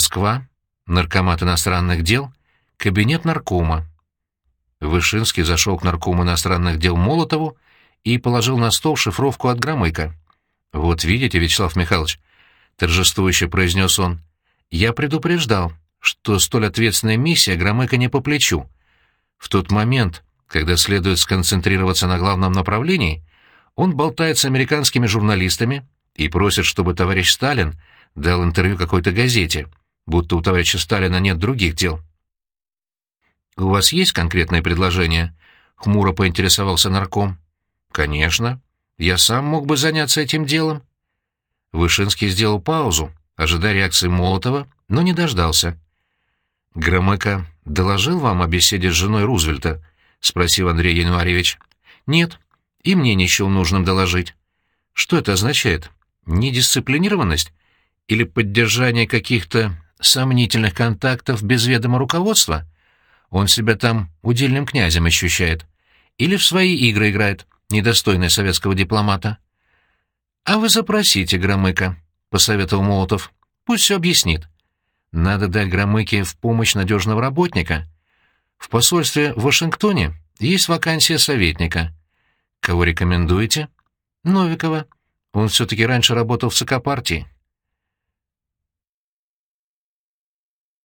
Москва, наркомат иностранных дел, кабинет наркома. Вышинский зашел к наркому иностранных дел Молотову и положил на стол шифровку от Громыка. «Вот видите, Вячеслав Михайлович», — торжествующе произнес он, — «я предупреждал, что столь ответственная миссия Громыка не по плечу. В тот момент, когда следует сконцентрироваться на главном направлении, он болтает с американскими журналистами и просит, чтобы товарищ Сталин дал интервью какой-то газете, будто у товарища Сталина нет других дел. «У вас есть конкретное предложение?» — хмуро поинтересовался нарком. «Конечно. Я сам мог бы заняться этим делом». Вышинский сделал паузу, ожидая реакции Молотова, но не дождался. «Громыко доложил вам о беседе с женой Рузвельта?» — спросил Андрей Януаревич. «Нет, и мне не счел нужным доложить. Что это означает? Недисциплинированность? Или поддержание каких-то сомнительных контактов без ведома руководства? Он себя там удельным князем ощущает. Или в свои игры играет, недостойный советского дипломата. «А вы запросите Громыка», — посоветовал Молотов. «Пусть все объяснит. Надо дать Громыке в помощь надежного работника. В посольстве в Вашингтоне есть вакансия советника. Кого рекомендуете? Новикова. Он все-таки раньше работал в ЦК партии.